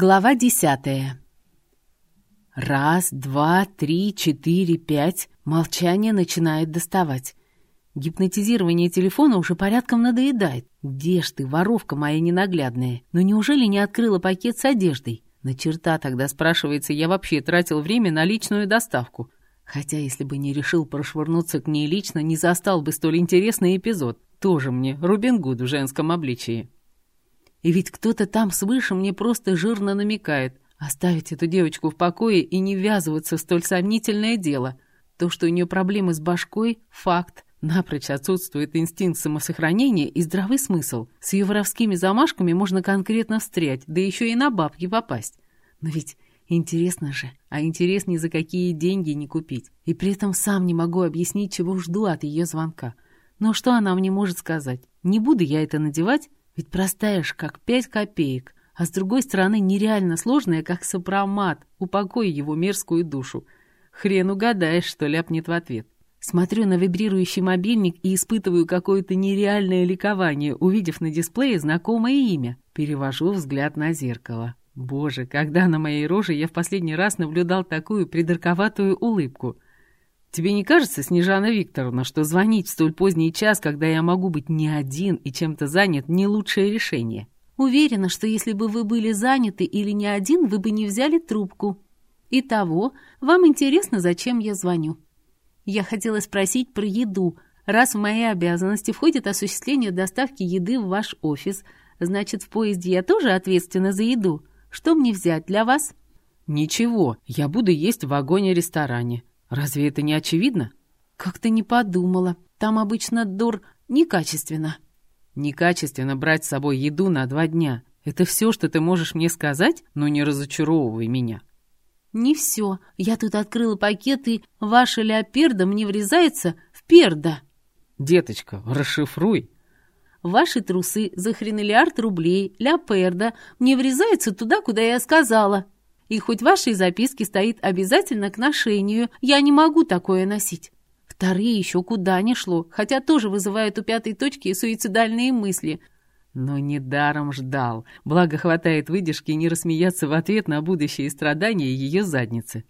Глава десятая. Раз, два, три, четыре, пять. Молчание начинает доставать. Гипнотизирование телефона уже порядком надоедает. Где ж ты, воровка моя ненаглядная? Но неужели не открыла пакет с одеждой? На черта тогда, спрашивается, я вообще тратил время на личную доставку. Хотя, если бы не решил прошвырнуться к ней лично, не застал бы столь интересный эпизод. Тоже мне Рубин Гуд в женском обличии. И ведь кто-то там свыше мне просто жирно намекает оставить эту девочку в покое и не ввязываться в столь сомнительное дело. То, что у нее проблемы с башкой – факт. Напрочь отсутствует инстинкт самосохранения и здравый смысл. С ее воровскими замашками можно конкретно встрять, да еще и на бабки попасть. Но ведь интересно же, а интерес ни за какие деньги не купить. И при этом сам не могу объяснить, чего жду от ее звонка. Но что она мне может сказать? Не буду я это надевать, ведь простая ж, как пять копеек, а с другой стороны нереально сложная, как сопромат. Упокой его мерзкую душу. Хрен угадаешь, что ляпнет в ответ. Смотрю на вибрирующий мобильник и испытываю какое-то нереальное ликование, увидев на дисплее знакомое имя. Перевожу взгляд на зеркало. Боже, когда на моей роже я в последний раз наблюдал такую придурковатую улыбку — Тебе не кажется, Снежана Викторовна, что звонить в столь поздний час, когда я могу быть не один и чем-то занят, не лучшее решение? Уверена, что если бы вы были заняты или не один, вы бы не взяли трубку. Итого, вам интересно, зачем я звоню? Я хотела спросить про еду. Раз в мои обязанности входит осуществление доставки еды в ваш офис, значит, в поезде я тоже ответственна за еду. Что мне взять для вас? Ничего, я буду есть в вагоне-ресторане. Разве это не очевидно? Как-то не подумала. Там обычно дур некачественно. Некачественно брать с собой еду на два дня. Это все, что ты можешь мне сказать? Но не разочаровывай меня. Не все. Я тут открыла пакет, и ваша леоперда мне врезается в перда. Деточка, расшифруй. Ваши трусы за хренелиард рублей, леоперда, мне врезаются туда, куда я сказала. И хоть в вашей записке стоит обязательно к ношению, я не могу такое носить. Вторые еще куда ни шло, хотя тоже вызывают у пятой точки суицидальные мысли. Но недаром ждал. Благо хватает выдержки не рассмеяться в ответ на будущие страдания ее задницы.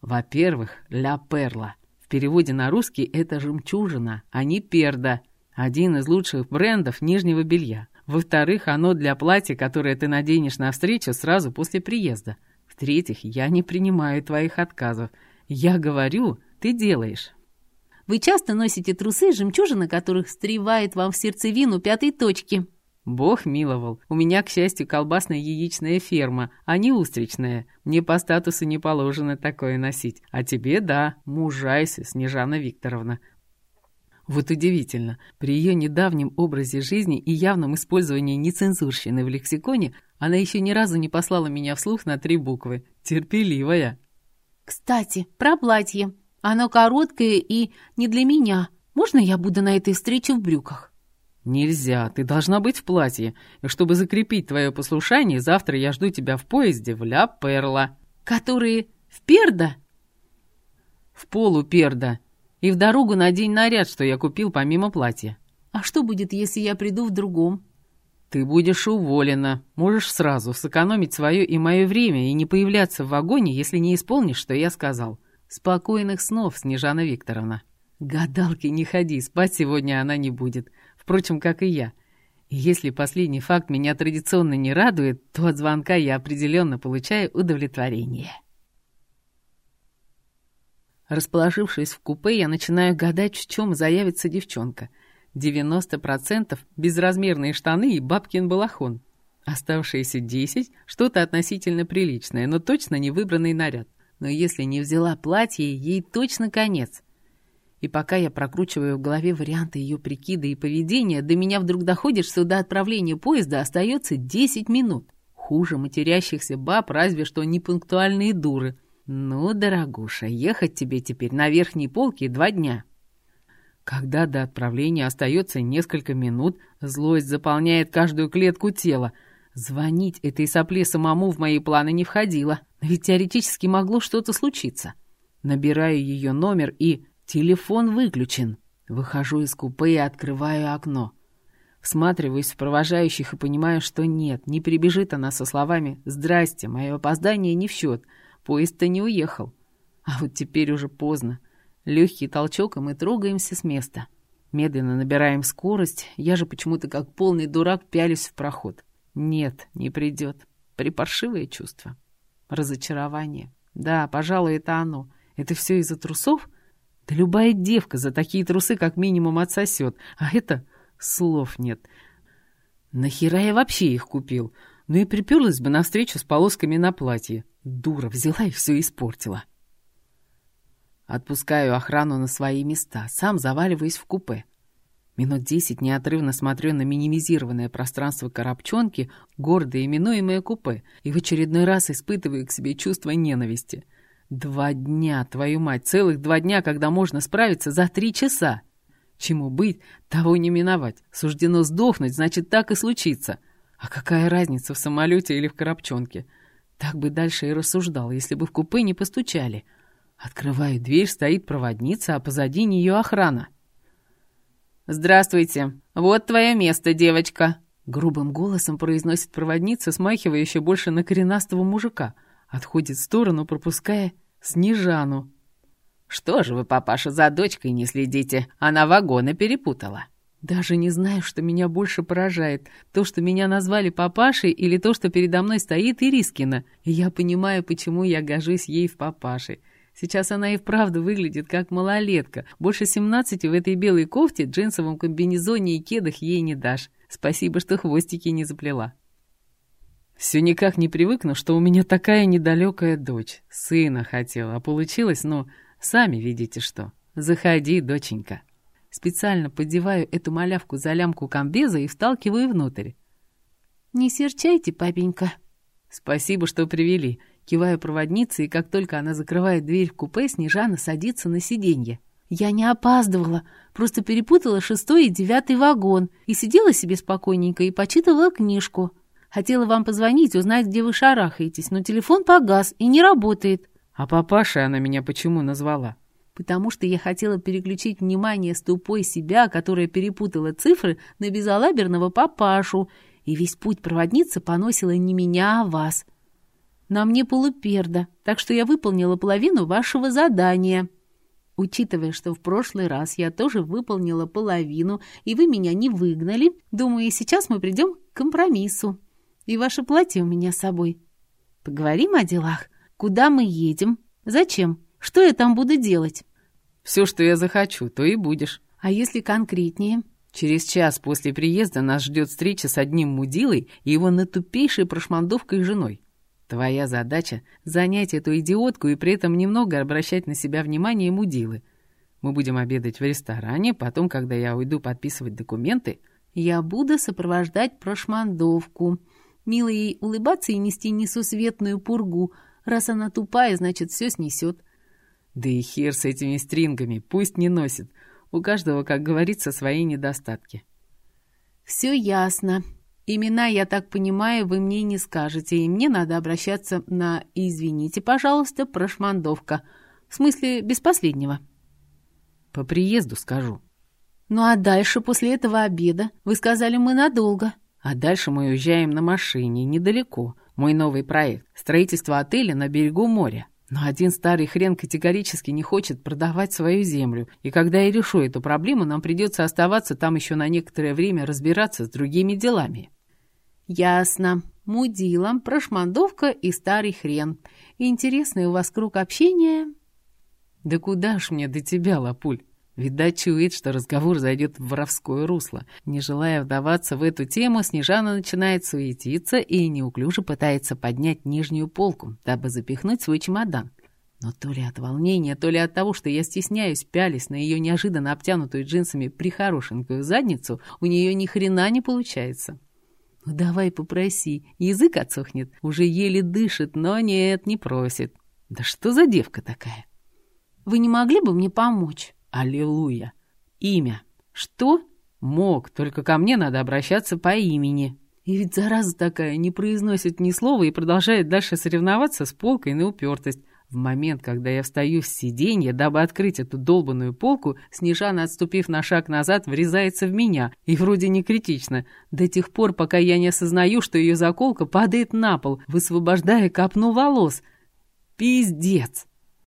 Во-первых, ля перла. В переводе на русский это жемчужина, а не перда. Один из лучших брендов нижнего белья. Во-вторых, оно для платья, которое ты наденешь на встречу сразу после приезда. В-третьих, я не принимаю твоих отказов. Я говорю, ты делаешь. Вы часто носите трусы, жемчужина которых встревает вам в сердцевину пятой точки. Бог миловал. У меня, к счастью, колбасная яичная ферма, а не устричная. Мне по статусу не положено такое носить. А тебе, да, мужайся, Снежана Викторовна. Вот удивительно, при ее недавнем образе жизни и явном использовании нецензурщины в лексиконе она еще ни разу не послала меня вслух на три буквы. Терпеливая. «Кстати, про платье. Оно короткое и не для меня. Можно я буду на этой встрече в брюках?» «Нельзя, ты должна быть в платье. И чтобы закрепить твое послушание, завтра я жду тебя в поезде в Ля Перла». «Которые в Перда?» «В полуперда. И в дорогу надень наряд, что я купил помимо платья. А что будет, если я приду в другом? Ты будешь уволена. Можешь сразу сэкономить свое и мое время и не появляться в вагоне, если не исполнишь, что я сказал. Спокойных снов, Снежана Викторовна. Гадалки не ходи, спать сегодня она не будет. Впрочем, как и я. И если последний факт меня традиционно не радует, то от звонка я определенно получаю удовлетворение. Расположившись в купе, я начинаю гадать, в чем заявится девчонка. 90% — безразмерные штаны и бабкин балахон. Оставшиеся 10 — что-то относительно приличное, но точно не выбранный наряд. Но если не взяла платье, ей точно конец. И пока я прокручиваю в голове варианты ее прикида и поведения, до меня вдруг доходит, что до отправления поезда остается 10 минут. Хуже матерящихся баб, разве что непунктуальные дуры — «Ну, дорогуша, ехать тебе теперь на верхней полке два дня». Когда до отправления остается несколько минут, злость заполняет каждую клетку тела. Звонить этой сопле самому в мои планы не входило, ведь теоретически могло что-то случиться. Набираю ее номер и... Телефон выключен. Выхожу из купе и открываю окно. Всматриваюсь в провожающих и понимаю, что нет, не прибежит она со словами «Здрасте, мое опоздание не в счет, поезд-то не уехал». А вот теперь уже поздно. Легкий толчок, и мы трогаемся с места. Медленно набираем скорость, я же почему-то как полный дурак пялюсь в проход. Нет, не придет. Припаршивое чувство. Разочарование. Да, пожалуй, это оно. Это все из-за трусов? Да любая девка за такие трусы как минимум отсосет. А это слов нет. Нахера я вообще их купил? Ну и приперлась бы навстречу с полосками на платье. Дура взяла и все испортила. Отпускаю охрану на свои места, сам заваливаюсь в купе. Минут десять неотрывно смотрю на минимизированное пространство коробчонки, гордо именуемое купе, и в очередной раз испытываю к себе чувство ненависти. Два дня, твою мать, целых два дня, когда можно справиться за три часа. Чему быть, того не миновать. Суждено сдохнуть, значит, так и случится. А какая разница в самолете или в коробчонке? Так бы дальше и рассуждал, если бы в купе не постучали. — Открываю дверь, стоит проводница, а позади нее охрана. «Здравствуйте! Вот твое место, девочка!» Грубым голосом произносит проводница, смахивая еще больше на коренастого мужика. Отходит в сторону, пропуская Снежану. «Что же вы, папаша, за дочкой не следите? Она вагоны перепутала». Даже не знаю, что меня больше поражает. То, что меня назвали папашей, или то, что передо мной стоит Ирискина. И я понимаю, почему я гожусь ей в папаше. Сейчас она и вправду выглядит как малолетка. Больше семнадцати в этой белой кофте, джинсовом комбинезоне и кедах ей не дашь. Спасибо, что хвостики не заплела. Все никак не привыкну, что у меня такая недалекая дочь. Сына хотела, а получилось, ну, сами видите что. Заходи, доченька. Специально подеваю эту малявку за лямку комбеза и вталкиваю внутрь. «Не серчайте, папенька». «Спасибо, что привели. Киваю проводнице, и как только она закрывает дверь в купе, Снежана садится на сиденье. «Я не опаздывала, просто перепутала шестой и девятый вагон и сидела себе спокойненько и почитывала книжку. Хотела вам позвонить, узнать, где вы шарахаетесь, но телефон погас и не работает». «А папашей она меня почему назвала?» «Потому что я хотела переключить внимание с тупой себя, которая перепутала цифры, на безалаберного папашу, и весь путь проводница поносила не меня, а вас». На мне полуперда, так что я выполнила половину вашего задания. Учитывая, что в прошлый раз я тоже выполнила половину, и вы меня не выгнали, думаю, сейчас мы придем к компромиссу. И ваше платье у меня с собой. Поговорим о делах. Куда мы едем? Зачем? Что я там буду делать? Все, что я захочу, то и будешь. А если конкретнее? Через час после приезда нас ждет встреча с одним мудилой и его натупейшей прошмандовкой женой. Твоя задача — занять эту идиотку и при этом немного обращать на себя внимание мудилы. Мы будем обедать в ресторане, потом, когда я уйду подписывать документы... Я буду сопровождать прошмандовку. Мило ей улыбаться и нести несусветную пургу. Раз она тупая, значит, все снесет. Да и хер с этими стрингами, пусть не носит. У каждого, как говорится, свои недостатки. Все ясно. Имена, я так понимаю, вы мне не скажете, и мне надо обращаться на «извините, пожалуйста, прошмандовка». В смысле, без последнего. По приезду скажу. Ну а дальше, после этого обеда, вы сказали, мы надолго. А дальше мы уезжаем на машине, недалеко. Мой новый проект. Строительство отеля на берегу моря. Но один старый хрен категорически не хочет продавать свою землю, и когда я решу эту проблему, нам придется оставаться там еще на некоторое время разбираться с другими делами. «Ясно. Мудила, прошмандовка и старый хрен. Интересный у вас круг общения?» «Да куда ж мне до тебя, Лапуль?» Видать, чует, что разговор зайдет в воровское русло. Не желая вдаваться в эту тему, Снежана начинает суетиться и неуклюже пытается поднять нижнюю полку, дабы запихнуть свой чемодан. Но то ли от волнения, то ли от того, что я стесняюсь, пялись на ее неожиданно обтянутую джинсами прихорошенькую задницу, у нее ни хрена не получается. «Ну давай попроси, язык отсохнет, уже еле дышит, но нет, не просит. Да что за девка такая?» «Вы не могли бы мне помочь?» «Аллилуйя! Имя. Что?» «Мог, только ко мне надо обращаться по имени». И ведь зараза такая, не произносит ни слова и продолжает дальше соревноваться с полкой на упертость. В момент, когда я встаю с сиденья, дабы открыть эту долбанную полку, Снежана, отступив на шаг назад, врезается в меня. И вроде не критично. До тех пор, пока я не осознаю, что ее заколка падает на пол, высвобождая копну волос. Пиздец!